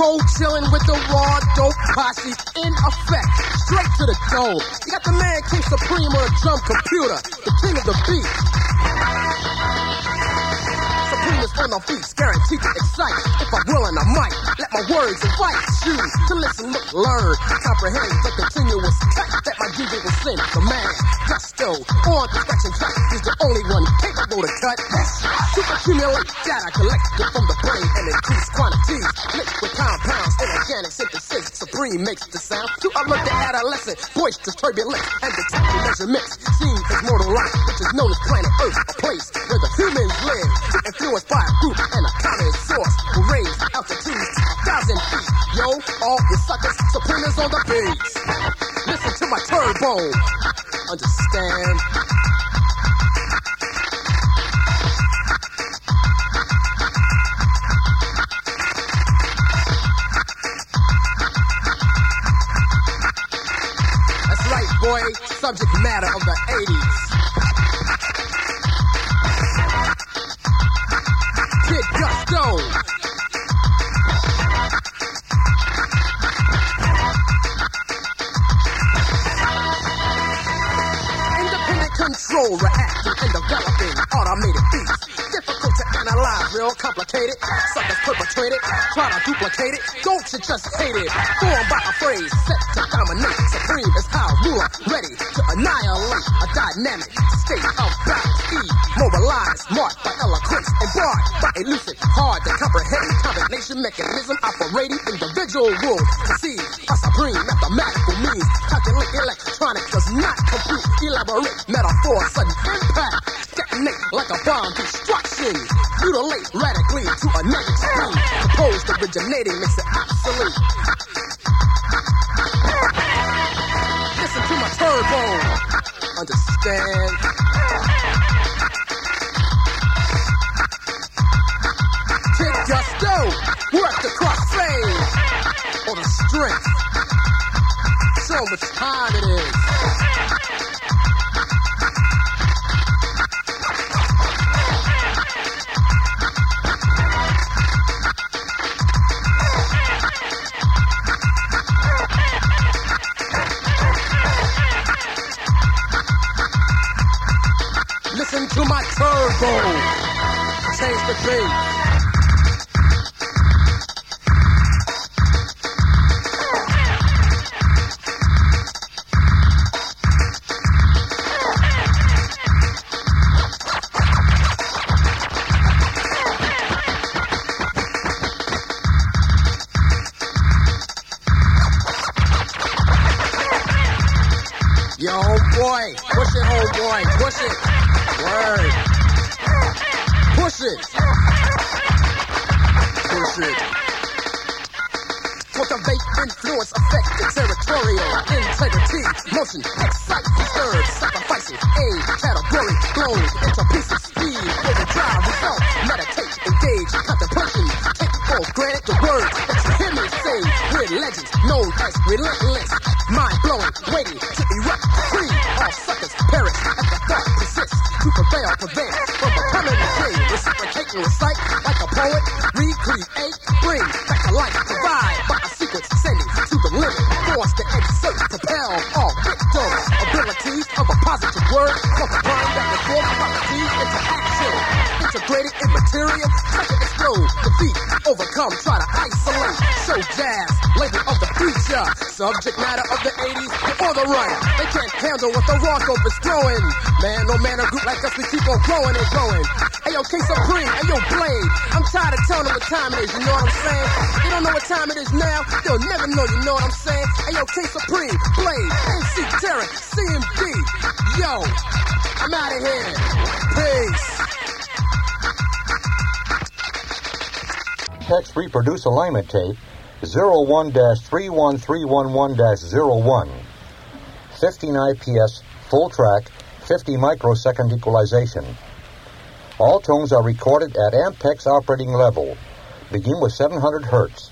cold chilling with the raw dope posse in effect. Straight to the dome. You got the man King Supreme on a drum computer, the king of the beat. Is on the beats, guaranteed to excite. If I'm willing, I might let my words invite you to listen, look, learn, comprehend the continuous cut that my DJ will send. The man, Gusto, on perfection track, he's the only one capable to cut. Super accumulate data collected from the brain and increase quantities. Mixed with compounds in organic synthesis. Supreme makes the sound to alert the adolescent, boisterous, turbulent, and detect the measurements. Seen as mortal life, which is known as planet Earth, a place where the humans live. Influenced by group and a common source will raise altitudes thousand feet. Yo, all you suckers, Supreme is on the beat. Listen to my turbo. Understand? That's right, boy. Subject matter of the 80s. Independent control, reacting and developing automated beats. Difficult to analyze, real complicated. Suckers perpetrate it, try to duplicate it. Don't you just hate it? Formed by a phrase set to dominate. Supreme is how ruler, ready to annihilate a dynamic state of elusive, hard to comprehend. Combination mechanism operating individual rules. See a supreme mathematical means, calculate electronic does not compute elaborate metaphor, sudden impact, detonate like a bomb destruction, mutilate radically to a negative speed, opposed originating makes it obsolete. Listen to my turbo, understand? Much time push it, push it. Word. Push it. Push it. Cultivate influence, affect the territorial integrity, motion, excite, disturb, sacrificing, aid, category, blown into pieces, speed, overdrive, result, meditate, engage, contemplation, take for granted the words that you hear me say, we're legends, known as relentless, mind blowing, waiting to erupt, free, all suckers perish. At the thought persists, to prevail, prevent from becoming a king, reciprocate and recite like a poet, recreate, bring back to life, provide by a sequence, sending to the limit, force to exert, propel all victims, abilities of a positive word, multiplying back and forth properties into action, integrated in material, try to explode, defeat, overcome, try to isolate, show jazz, label of the future, subject matter of the 80s, or the run, they can't handle what the raw dope is throwing, man, no man or group like us, we keep on growing and growing, hey yo, K Supreme, hey yo, Blade, I'm tired of telling them what time it is, you know what I'm saying, they don't know what time it is now, they'll never know, you know what I'm saying, hey yo, K Supreme, Blade, MC Terror, CMD, yo, I'm out of here, peace. Text reproduce alignment tape 01-31311-01. 15 IPS full track 50 microsecond equalization. All tones are recorded at Ampex operating level. Begin with 700 hertz.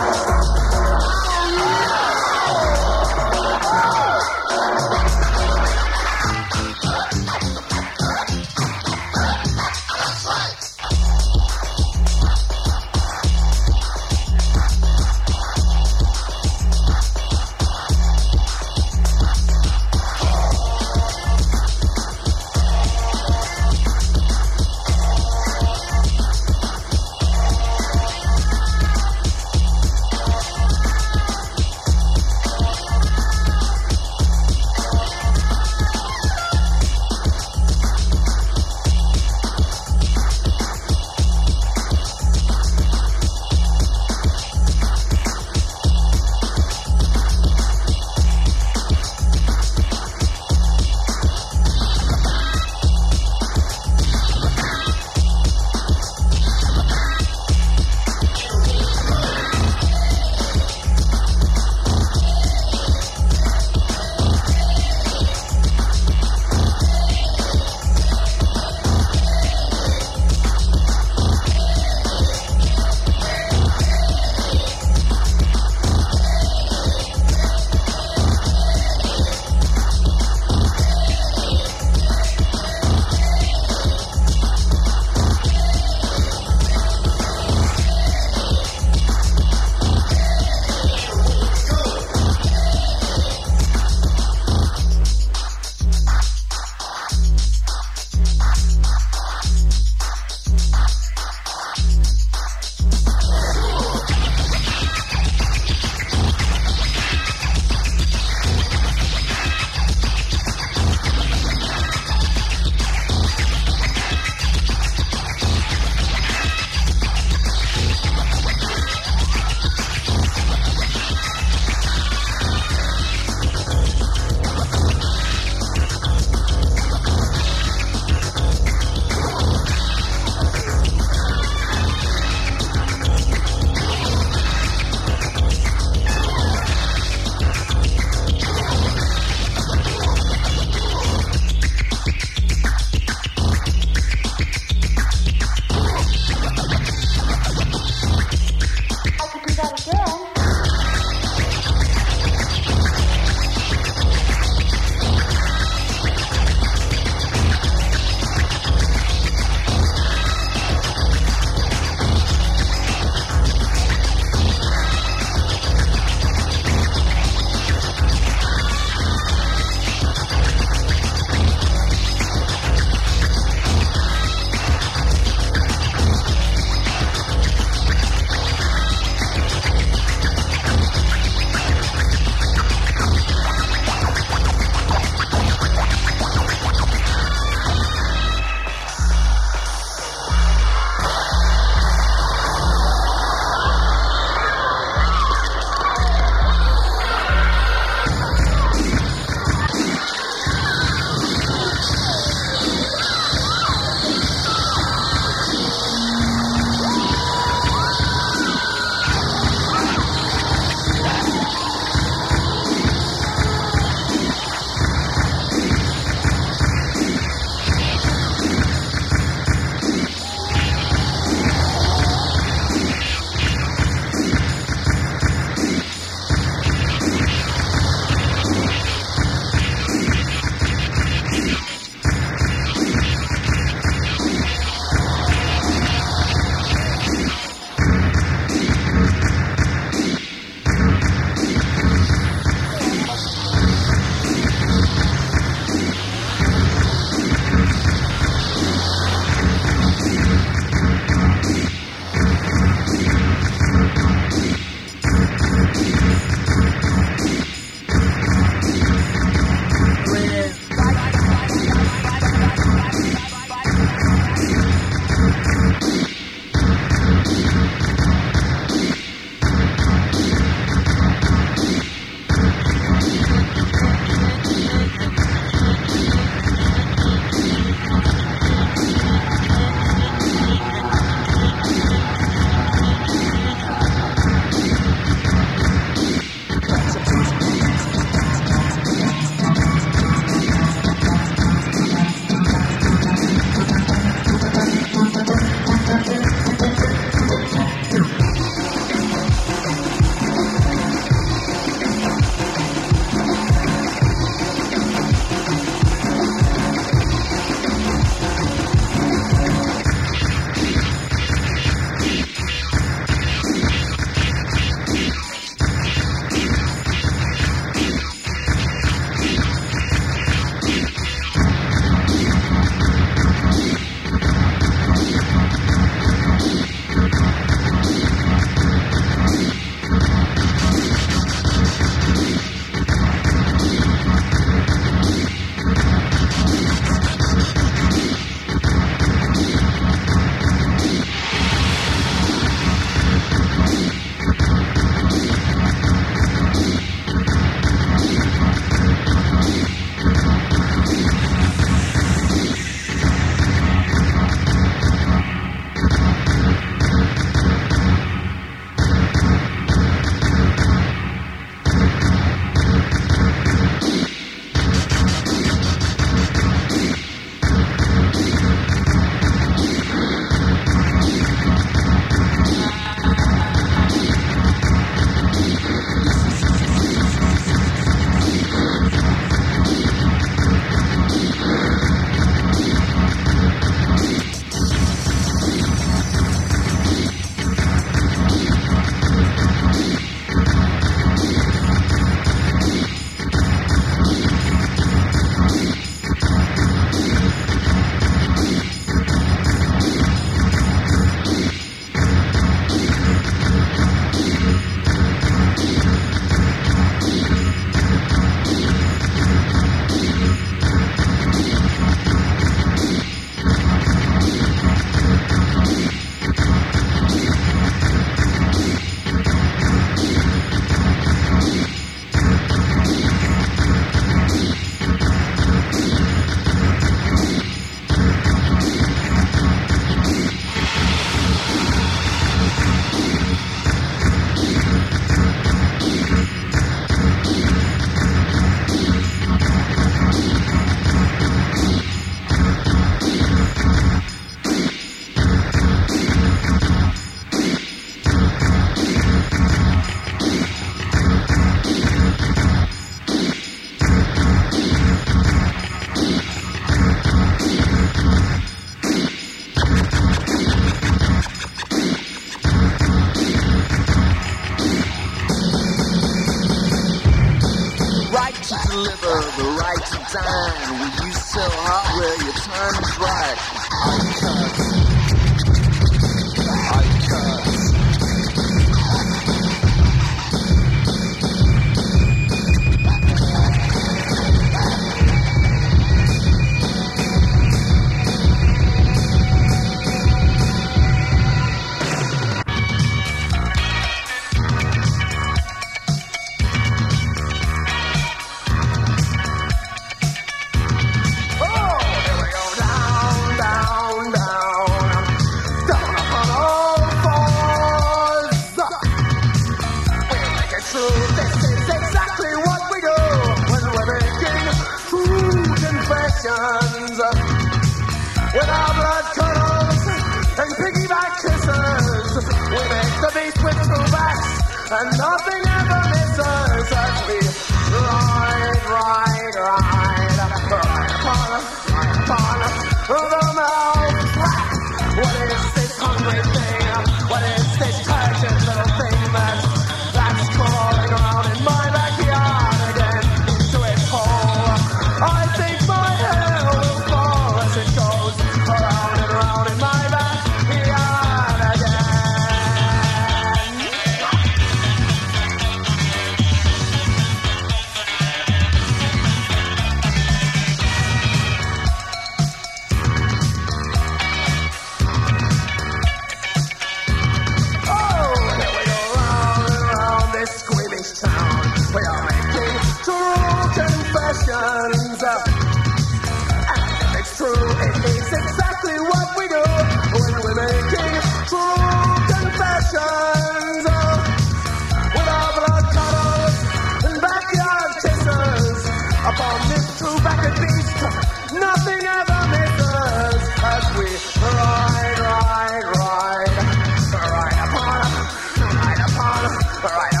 Upon, ride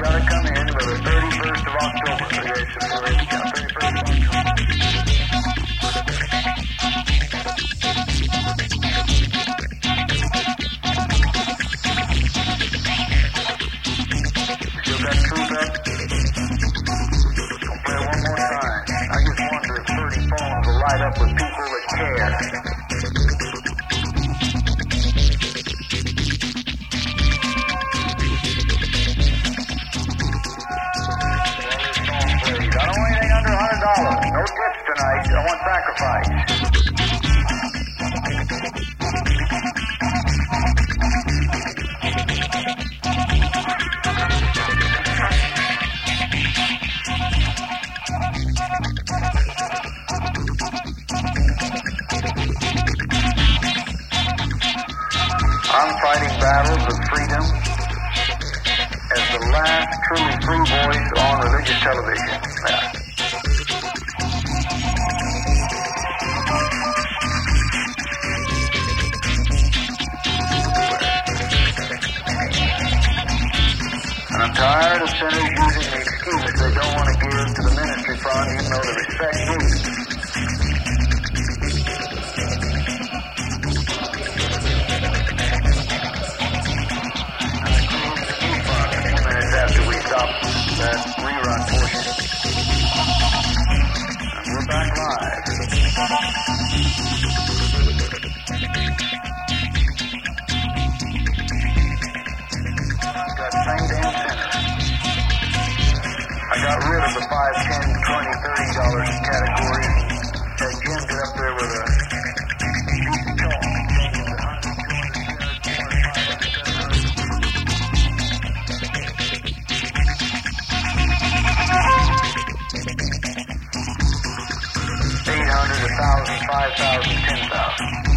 gotta come in by the 31st of October. Okay, so the 31st of October. Last truly free voice on religious television. And I'm tired of sinners using the excuse they don't want to give to the ministry fund even though they respect me. That rerun portion. And we're back live. Got same damn center. I got rid of the 5, 10, 20, 30 dollar 5,000, 10,000.